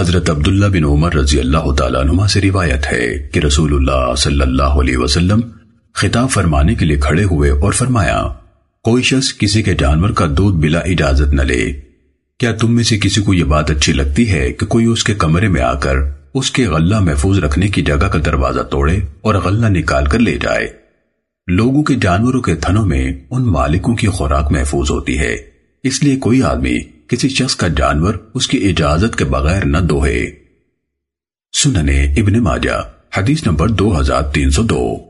حضرت عبداللہ بن عمر رضی اللہ تعالیٰ عنہ سے روایت ہے کہ رسول اللہ صلی اللہ علیہ وسلم خطاب فرمانے کے لیے کھڑے ہوئے اور فرمایا، کوئی شخص کسی کے جانور کا دودھ بلا اجازت نہ لے۔ کیا تم میں سے کسی کو یہ بات اچھی لگتی ہے کہ کوئی اس کے کمرے میں آ کر اس کے غلہ محفوظ رکھنے کی جگہ کا دروازہ توڑے اور غلہ نکال کر لے جائے؟ لوگوں کے جانوروں کے تھنوں میں ان مالکوں کی خوراک محفوظ ہوتی ہے، اس لیے کوئی آدمی کسی شخص کا جانور اس کی اجازت کے بغیر نہ دوہے۔ سننے ابن ماجہ، حدیث نمبر دو ہزار تین سو دو۔